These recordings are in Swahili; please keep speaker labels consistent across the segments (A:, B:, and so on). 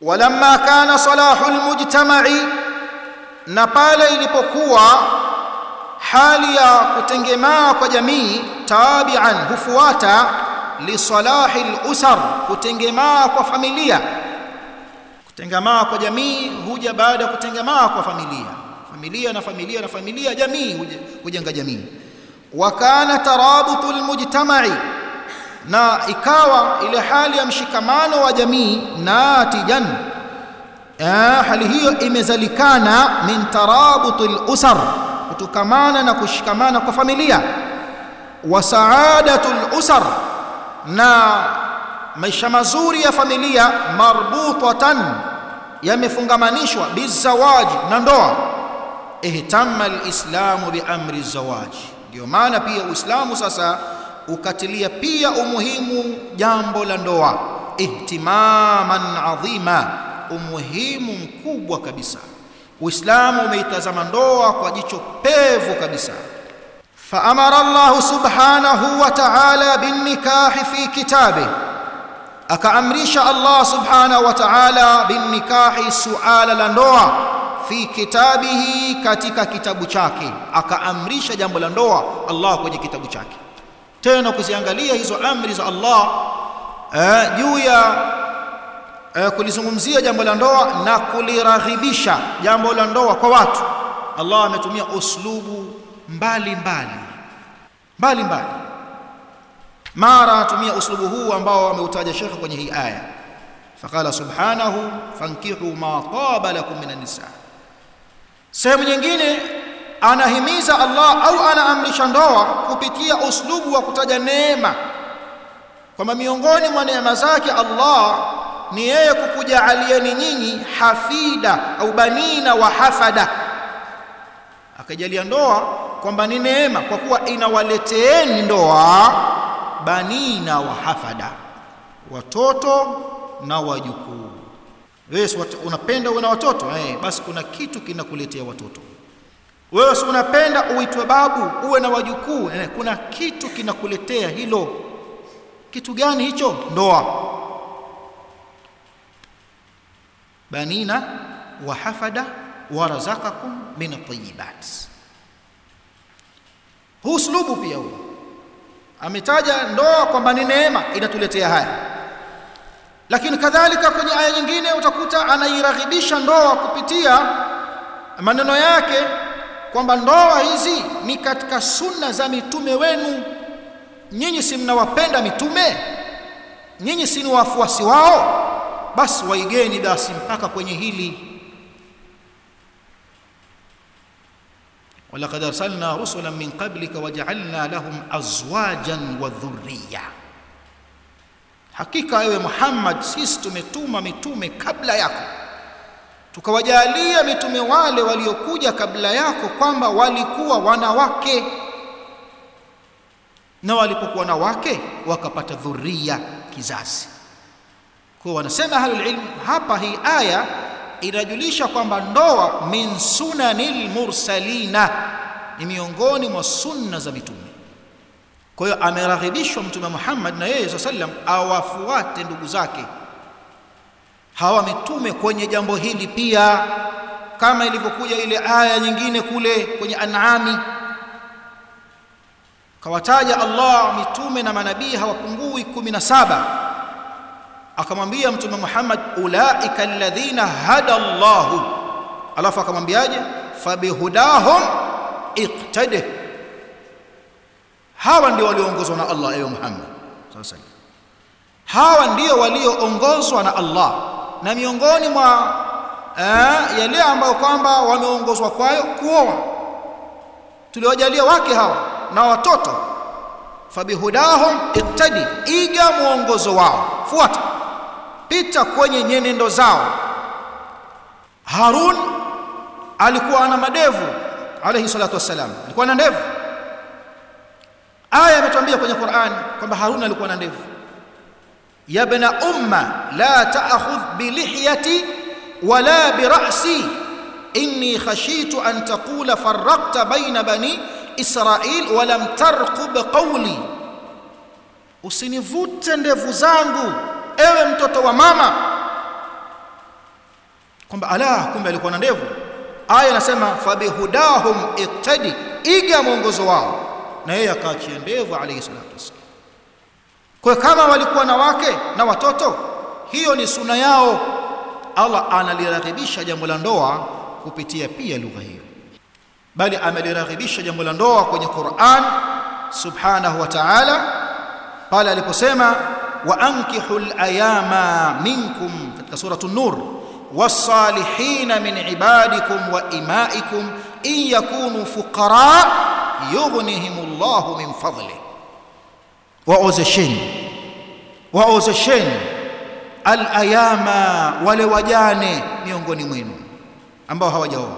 A: walamma kana salahu lmujtamai na pale ilipokuwa hali ya kutengemaa kwa jamii tabian hufuata lisalahi lusar kutengemaa kwa familia. Kutengemaa kwa jamii huja baada ya kutengemaa kwa familia. Familia na familia na familia jamii hujenga jamii. Wa kana tarabutu lmujtamai na ikawa ile hali ya mshikamano wa jamii natijan hali hiyo imezalikana min tarabuti lusar kutokamana na kushikamana kwa familia. Wa saadatu lusar na maisha mazuri ya familia marbutatan yamefungamanishwa bizawaji na ndoa. Ihtamma alislamu biamri zawaji ndio maana pia uislamu sasa ukatilia pia umuhimu jambo la ndoa ihtimaman adhima umuhimu mkubwa kabisa. Uislamu umeitazama ndoa kwa jicho pevu kabisa. Fa amara llahu subhanahu wa taala binnikahi fi kitabih akaamrisha allah subhanahu wa taala binnikahi suala la ndoa fi kitabihi katika kitabu chake akaamrisha jambo la ndoa allah kwenye kitabu chake tena kuziangalia hizo amri za allah eh, juu ya eh, kulizungumzia jambo la ndoa na kuliraghibisha jambo la ndoa kwa watu. Allah ametumia uslubu mbali mbali mbali mbali. Mara anatumia uslubu huu ambao ameutaja Sheikh kwenye hii aya. Faqala subhanahu fankihu ma taba lakum minan nisa. Sehemu nyingine anahimiza allah au anaamrisha ndoa kupitia uslubu wa kutaja neema. Kwamba miongoni mwa neema zake allah ni yeye kukujaalieni nyinyi hafida au banina wa hafada. Akajalia ndoa kwamba ni neema kwa kuwa inawaleteeni ndoa banina wa hafada watoto na wajukuu. Wewe unapenda uwe na watoto? Eh, basi kuna kitu kinakuletea watoto wewe si unapenda uitwe babu uwe na wajukuu? Eh, kuna kitu kinakuletea hilo. Kitu gani hicho? Ndoa. Banina wa hafada warazakakum min atayibat huu uslubu pia huu. Ametaja ndoa kwamba ni neema inatuletea haya. Lakini kadhalika kwenye aya nyingine utakuta anairaghibisha ndoa kupitia maneno yake kwamba ndoa hizi ni katika sunna za mitume wenu. Nyinyi si mnawapenda mitume? Nyinyi si ni wafuasi wao? Basi waigeni basi mpaka kwenye hili. Walaqad arsalna rusulan min qablika waja'alna lahum azwajan wa dhurriya. Hakika ewe Muhammad sisi tumetuma mitume kabla yako tukawajalia mitume wale waliokuja kabla yako kwamba walikuwa wanawake. Na walipokuwa na wake wakapata dhuria kizazi. Kwa wanasema ahlul ilm hapa hii aya inajulisha kwamba ndoa min sunanil mursalina ni miongoni mwa sunna za mitume. Kwa hiyo ameraghibishwa mtume Muhammad na yeye sallam awafuate ndugu zake hawa mitume kwenye jambo hili pia kama ilivyokuja ile aya nyingine kule kwenye an'ami. Kawataja Allah mitume na manabii hawapungui kumi na saba. Akamwambia mtume Muhammad ulaika alladhina hada Allah alafu akamwambiaje? Fabihudahum iqtade hawa ndio walioongozwa na Allah ewe Muhammad. Sasa hawa ndio walioongozwa na Allah na miongoni mwa eh, yale ambayo kwamba wameongozwa kwayo kuoa. Tuliwajalia wake hawa na watoto. Fabihudahum iktadi iga mwongozo wao. Fuata. Pita kwenye nyenendo zao. Harun alikuwa ana madevu alayhi salatu wassalam. Alikuwa na ndevu. Aya imetuambia kwenye Qur'an kwamba Harun alikuwa na ndevu ya ibn umma la ta'khudh bi lihyati wala bi ra'si. Inni khashitu an taqula farraqta bayna bani israil wa lam tarqub qawli. Usinivute ndevu zangu ewe mtoto wa mama. Kwamba ala kumbe alikuwa na ndevu. Aya inasema fabihudahum iqtadi. Iga mwongozo wao. Na yeye akaachia ndevu alayhi salatu wasallam kwa kama walikuwa na wake na watoto hiyo ni suna yao. Allah analiraghibisha jambo la ndoa kupitia pia lugha hiyo. Bali ameliraghibisha jambo la ndoa kwenye Qur'an subhanahu wa ta'ala pale aliposema wa ankihul ayama minkum katika suratul nur was-salihin min ibadikum wa imaikum in yakunu fuqara yughnihimullahu min fadli waozesheni waozesheni al-ayama wale wajane miongoni mwenu ambao hawajaoa.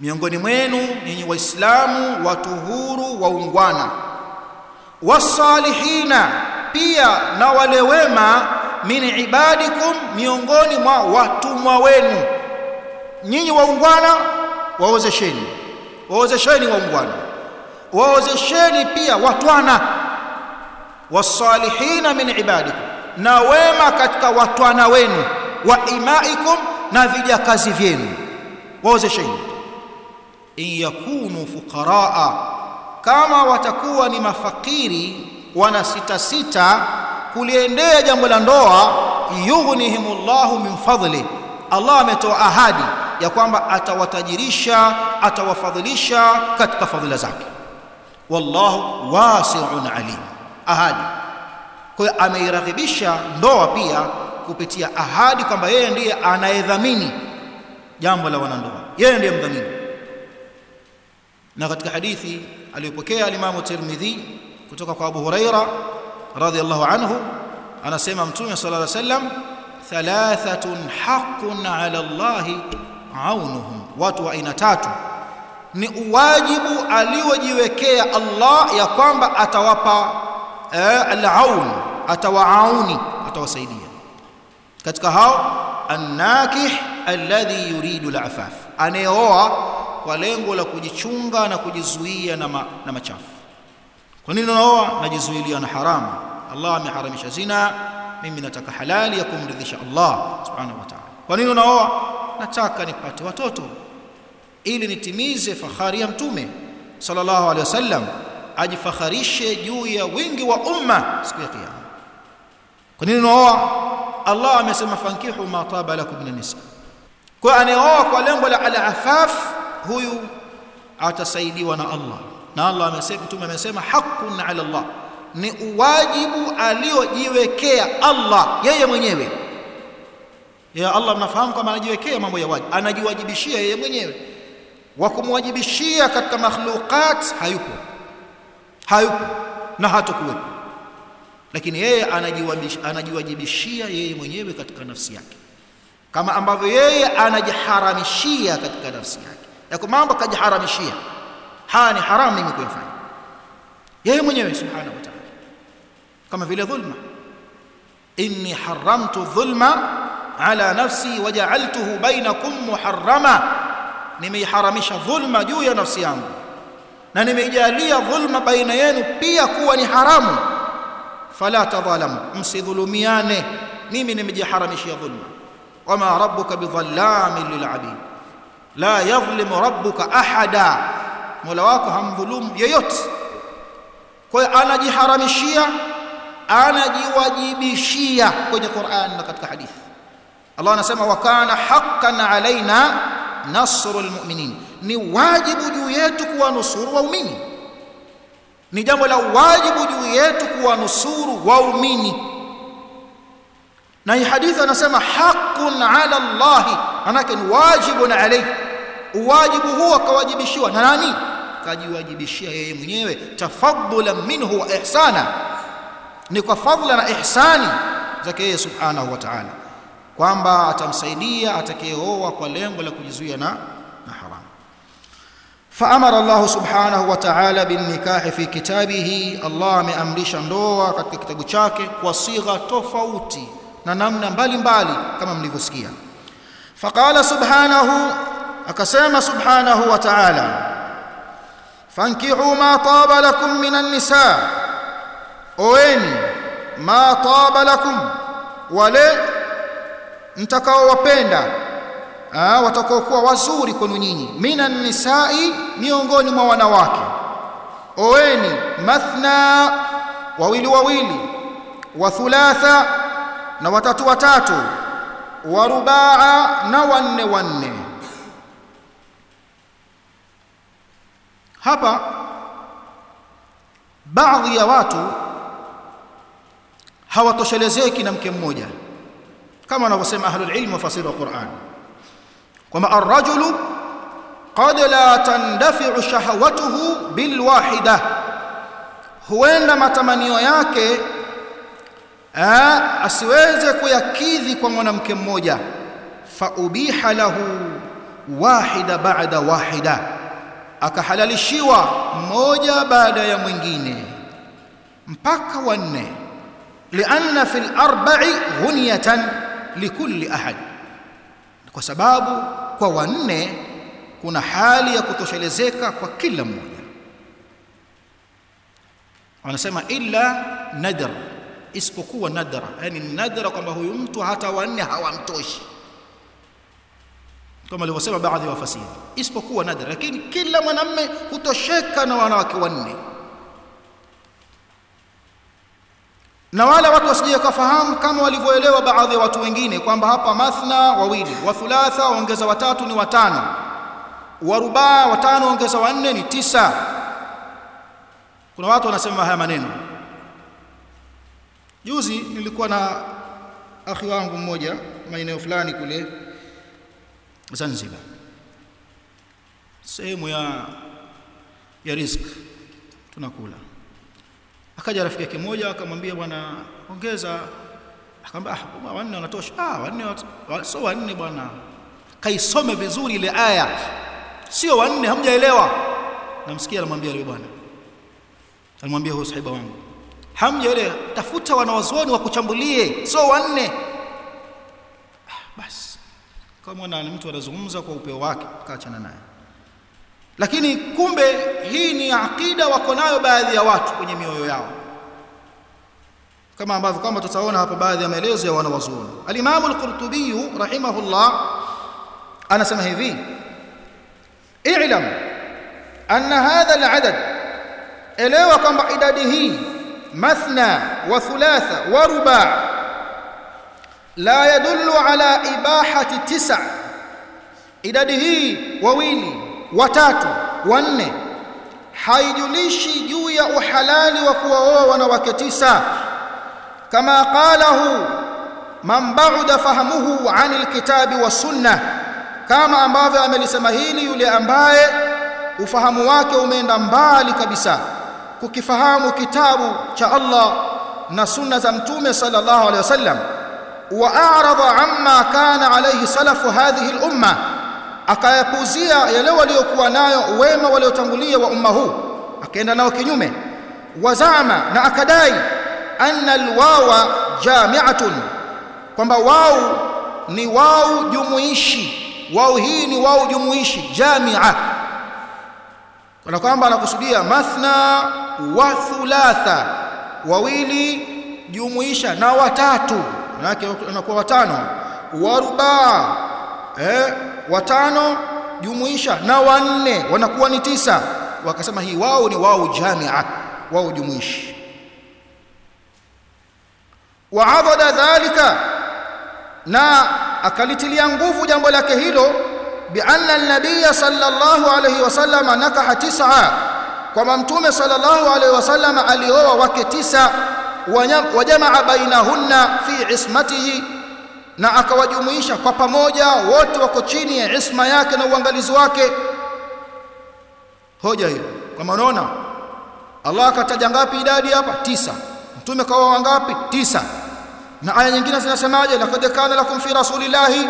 A: Miongoni mwenu nyinyi waislamu watu huru waungwana. Wasalihina pia na wale wema min ibadikum miongoni mwa watumwa wenu. Nyinyi waungwana waozesheni waozesheni waungwana waozesheni pia watwana. Wasalihina min ibadikum na wema katika watwana wenu wa imaikum na vijakazi vyenu. Waozesheni. In yakunu fuqaraa kama watakuwa ni mafakiri wana sita sita kuliendea jambo la ndoa yughnihimullahu min fadli. Allah ametoa ahadi ya kwamba atawatajirisha atawafadhilisha katika fadhila zake wallahu wasi'un alim. Ahadi. Kwa hiyo ameiraghibisha ndoa pia kupitia ahadi kwamba yeye ndiye anayedhamini jambo la wanandoa. Yeye ndiye mdhamini. Na katika hadithi aliyopokea alimamu Tirmidhi kutoka kwa Abu Huraira radhiallahu anhu anasema mtume sallallahu alayhi wasallam thalathatun haqqun ala Allah aunuhum. Watu wa aina tatu ni uwajibu aliojiwekea Allah ya kwamba atawapa eh, al-aun atawaauni atawasaidia. Katika hao annakih alladhi yuridu al-afaf anayeoa kwa lengo la kujichunga na kujizuia na, ma, na machafu. Kwa nini unaoa najizuilia na haramu Allah ameharamisha zina mimi nataka halali ya kumridhisha Allah subhanahu wa ta'ala. Kwa nini unaoa nataka nipate watoto ili nitimize fahari ya mtume sallallahu alaihi wasallam ajifakharishe juu ya wingi wa umma siku ya kiyama. Kwa nini unaoa Allah amesema fankihu ma taba lakum min nisa kwa anayeoa kwa lengo la al-afaf huyu atasaidiwa na Allah. Na Allah amesema mtume amesema haqqun ala Allah. Ni uwajibu aliojiwekea Allah yeye mwenyewe. Ya Allah mnafahamu kama anajiwekea mambo ya wajibu anajiwajibishia yeye mwenyewe wa kumwajibishia katika makhluqat hayupo hayupo na hatakuwepo lakini yeye anajiwajibishia yeye mwenyewe katika nafsi yake kama ambavyo yeye anajiharamishia katika nafsi yake yako mambo kajiharamishia haya ni haramu mimi kuyafanya yeye mwenyewe subhanahu wa ta'ala kama vile dhulma inni haramtu dhulma ala nafsi waja'altuhu bainakum muharrama nimeiharamisha dhulma juu ya nafsi yangu. Na nimeijalia dhulma baina yenu pia kuwa ni haramu. Fala tadhalamu msidhulumiane. Mimi nimejiharamishia dhulma. Wama rabbuka bidhallamin lilabid. La yadhlimu rabbuka ahada. Mola wako hamdhulumu yeyote. Kwa hiyo anajiharamishia anajiwajibishia kwenye Qur'an na katika hadithi. Allah anasema wa kana haqqan alaina nasrul mu'minin. Ni wajibu juu yetu kuwanusuru waumini. Ni jambo la wajibu juu yetu kuwanusuru waumini. Na hii hadithi anasema haqqun ala Allah manake ni wajibun alayhi. Uwajibu huo akawajibishiwa na nani? Kajiwajibishia yeye mwenyewe. Tafaddulan minhu wa ihsana. Ni kwa fadhila na ihsani zake yeye subhanahu wa ta'ala kwamba atamsaidia atakayeoa kwa lengo la kujizuia na na haramu. Faamara Allah subhanahu wa ta'ala bin nikah fi kitabihi Allah ameamrisha ndoa katika kitabu chake kwa sigha tofauti na namna mbalimbali kama mlivyosikia. Faqala subhanahu akasema subhanahu wa ta'ala fankihu ma taba lakum minan nisa oweni ma taba lakum wale mtakaowapenda watakaokuwa wazuri kwenu nyinyi. Minan nisai miongoni mwa wanawake. Oweni mathna wawili wawili wa thulatha na watatu watatu wa rubaa na wanne wanne. Hapa baadhi ya watu hawatoshelezeki na mke mmoja kama wanavyosema ahlul ilm wafasiri wa Qur'an kwamba ar-rajulu qad la tandafi'u shahawatuhu bil wahida huenda matamanio yake asiweze kuyakidhi kwa mwanamke mmoja fa ubiha lahu wahida ba'da wahida akahalalishiwa mmoja baada ya mwingine mpaka wanne lianna fil arba'i ghunyatan likulli ahad. Kwa sababu kwa wanne kuna hali ya kutoshelezeka kwa kila mmoja. Wanasema illa nadra isipokuwa nadra yani nadra kwamba huyu mtu hata wanne hawamtoshi. Kama alivyosema baadhi ya wafasiri isipokuwa nadra lakini kila mwanamme hutosheka na wanawake wanne na wala watu wasije kufahamu kama walivyoelewa baadhi ya watu wengine kwamba hapa mathna wawili wa thulatha waongeza watatu ni watano wa rubaa watano waongeza wanne ni tisa. Kuna watu wanasema haya maneno. Juzi nilikuwa na akhi wangu mmoja maeneo fulani kule Zanzibar sehemu ya ya risk tunakula akaja rafiki yake mmoja akamwambia bwana ongeza. Akamwambia ah wanne wanatosha. Ah wanne sio wanne bwana. Kaisome vizuri ile aya. Sio wanne hamjaelewa. Namsikia anamwambia yule bwana. Anamwambia huyo sahiba wangu. Hamjaelewa tafuta wanawazuoni wakuchambulie sio wanne. Ah, basi. Kama na mtu anazungumza kwa upeo wake kaachana naye lakini kumbe hii ni akida wako nayo baadhi ya watu kwenye mioyo yao kama ambavyo kama tutaona hapo baadhi ya maelezo ya wanawazuoni al-Imam al-Qurtubi rahimahullah anasema hivi i'lam anna hadha al-adad elewa kwamba idadi hii mathna wa thulatha wa ruba' la yadullu ala ibahati tisa idadi hii wawili watatu wanne. Haijulishi juu ya uhalali wa kuwaoa wanawake tisa. Kama qalahu man ba'da fahamuhu 'an alkitabi was sunnah. Kama ambavyo amelisema hili yule ambaye ufahamu wake umeenda mbali kabisa kukifahamu kitabu cha Allah na sunna za mtume sallallahu alaihi wasallam. Wa a'rada amma kana alayhi salafu hadhihi al-umma akayapuzia yale waliokuwa nayo wema waliotangulia wa umma huu. Akaenda nao kinyume. Wazama na akadai anna alwawa jami'atun kwamba wau ni wau jumuishi. Wau hii ni wau jumuishi jamia. Kana kwamba anakusudia mathna wa thulatha wawili jumuisha na watatu. Manake anakuwa watano. Wa rubaa eh watano jumuisha na wanne wanakuwa ni tisa. Wakasema hii wao ni wao jamia wao jumuishi. Waadada dhalika na akalitilia nguvu jambo lake hilo bianna an-nabiy sallallahu alayhi wasallam nakaha tis'a. Kwamba mtume sallallahu alayhi wasallam alioa wake tisa wajamaa bainahunna fi ismatihi na akawajumuisha kwa pamoja wote wako chini ya isma yake na uangalizi wake. Hoja hiyo kama unaona Allah akataja ngapi idadi hapa? Tisa. Mtume kawa wangapi tisa. Na aya nyingine zinasemaje? Laqad kana lakum fi rasulillahi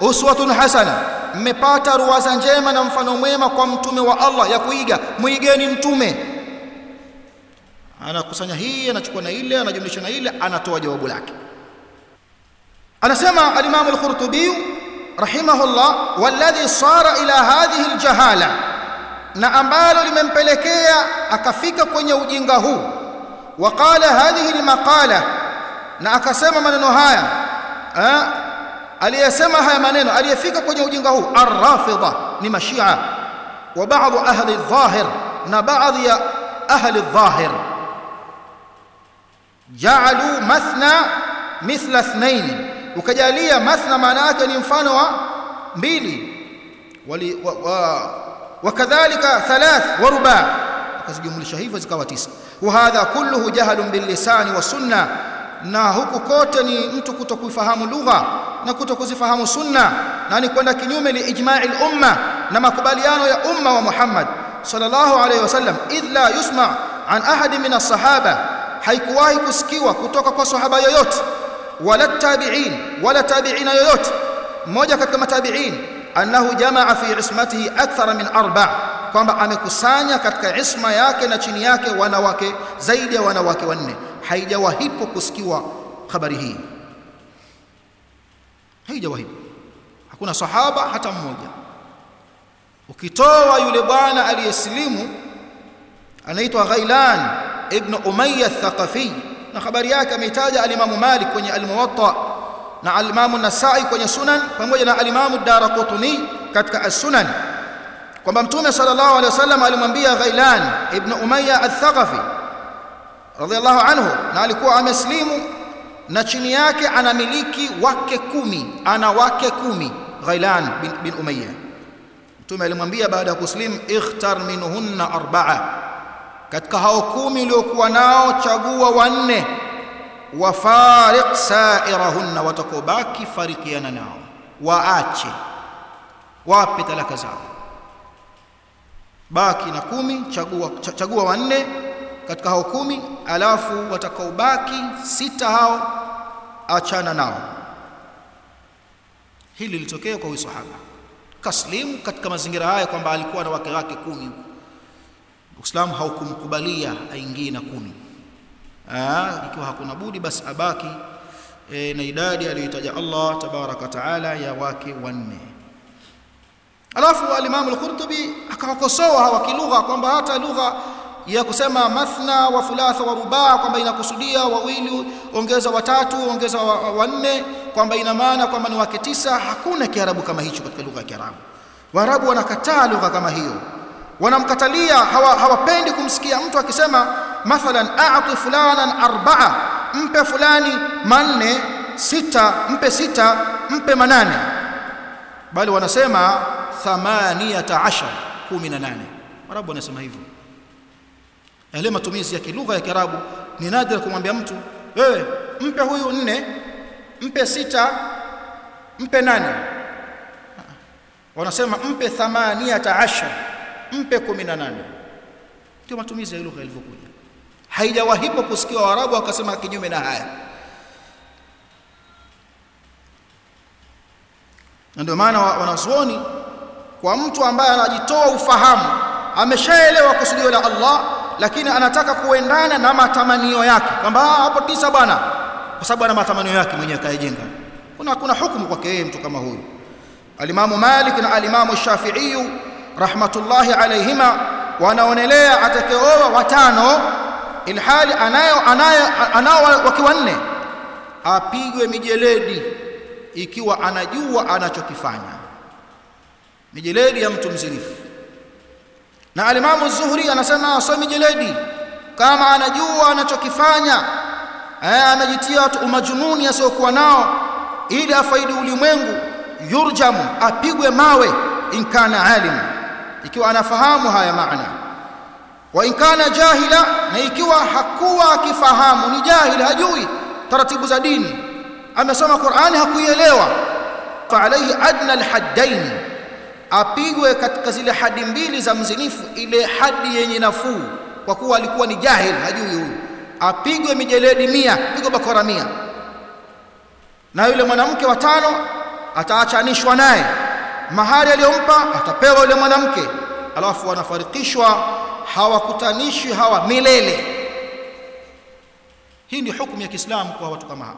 A: uswatun hasana. Mmepata ruwaza njema na mfano mwema kwa mtume wa Allah ya kuiga muigeni mtume. Anakusanya hii anachukua na ile anajumlisha na ile anatoa jawabu lake أنا سمع الإمام الخرطبي رحمه الله والذي صار إلى هذه الجهالة. نعمال الممبلكية أكفيك كون يوجينه وقال هذه المقالة نعم نعكسم من نهاية ألي يسمها منين ألي يفيك كون يوجينه الرافضة نمشيعة وبعض أهل الظاهر نبعض أهل الظاهر جعلوا مثنى مثل اثنين ukajalia mathna maana yake ni mfano wa mbili. Wali wa, wa, wakadhalika thalath wa ruba. Akazijumlisha hivyo zikawa tisa. Wa hadha kulluhu jahalun bil lisani wa sunna. Na huku kote ni mtu kutokufahamu lugha na kutokuzifahamu sunna. Na ni kwenda kinyume li ijma'i umma na makubaliano ya umma wa Muhammad sallallahu alayhi wasallam idh la yusma an ahadi min as-sahaba. Haikuwahi kusikiwa kutoka kwa sahaba yoyote ولا التابعين ولا تابعين يوت. موجة كما تابعين. أنه جمع في عصمته أكثر من أربع. كما أمكسانيا كتك عصم ياك نتشنياك ونواك زيد ونواك ونه حيجا وهيب كسكوا خبره. حيجا وهيب. hakuna sahaba hata mmoja ukitoa yule bwana aliyeslimu anaitwa ghailan ibn umayyah thaqafi na habari yake ameitaja al-Imam Malik kwenye al-Muwatta na al-Imam an-Nasa'i kwenye Sunan pamoja na alimamu Daraqutni katika as-Sunan. Kwamba Mtume sallallahu alaihi wasallam alimwambia Ghailan ibn Umayya al-Thaqafi radhiallahu anhu na alikuwa ameslimu na chini yake anamiliki wake kumi ana wake kumi Ghailan bin, bin Umayya. Mtume alimwambia baada ya kuslim ikhtar minhunna arba'a katika hao kumi uliokuwa nao chagua wanne. Wafariq sa'irahunna watakobaki farikiana nao. Waache. Wape talaka zao. Baki na kumi chagua chagua wanne katika hao kumi alafu watakaobaki sita hao achana nao. Hili lilitokea kwa huyu sahaba. Kaslimu katika mazingira haya kwamba alikuwa na wake wake kumi Uislamu haukumkubalia aingie na kumi Ah, ikiwa hakuna budi basi abaki e, na idadi aliyoitaja Allah tabaraka taala ya wake wanne. Alafu al-Imam al-Qurtubi akawakosoa hawa kilugha kwamba hata lugha ya kusema mathna wa thulatha wa rubaa kwamba inakusudia wawili ongeza watatu ongeza wanne kwamba ina maana kwamba ni wake tisa hakuna kiarabu kama hicho katika lugha ya kiarabu. Waarabu wanakataa lugha kama hiyo wanamkatalia hawapendi hawa kumsikia mtu akisema mathalan a'ti fulanan arba'a mpe fulani manne sita mpe sita mpe manane. Bali wanasema thamaniyata ashar 18 Arabu wanasema hivyo. Yale matumizi ya kilugha ya Kiarabu ni nadira kumwambia mtu wewe mpe huyu nne mpe sita mpe nane. Wanasema mpe thamaniyata ashar mpe 18 ndio matumizi ya lugha ilivyokuja. Haijawahipo kusikia waarabu wakasema kinyume na haya. Na ndio maana wanazuoni kwa mtu ambaye anajitoa ufahamu ameshaelewa kusudio la Allah lakini anataka kuendana na matamanio yake. Kwamba hapo tisa bwana. Kwa sababu ana matamanio yake mwenyewe kaejenga kuna kuna hukumu kwake yeye mtu kama huyu. Alimamu Malik na alimamu Shafi'i rahmatullahi alayhima wanaonelea atakayeoa watano ilhali anayo anayo anao wakiwa nne apigwe mijeledi ikiwa anajua anachokifanya. Mijeledi ya mtu mzinifu. Na alimamu Zuhri anasema asomi mijeledi. Kama anajua anachokifanya eh amejitia umajununi asiokuwa nao ili afaidi ulimwengu yurjamu apigwe mawe inkana alimu ikiwa anafahamu haya maana. Wa in kana jahila na ikiwa hakuwa akifahamu ni jahil hajui taratibu za dini. Amesoma Qur'ani hakuielewa. Fa alayhi adna alhaddain apigwe katika zile hadi mbili za mzinifu ile hadi yenye nafuu kwa kuwa alikuwa ni jahil hajui huyu. Apigwe mijeledi mia pigwe bakora mia. Na yule mwanamke wa tano ataachanishwa naye mahari aliyompa atapewa yule mwanamke. Alafu wanafarikishwa hawakutanishwi hawa milele. Hii ndio hukumu ya Kiislamu kwa watu kama hawa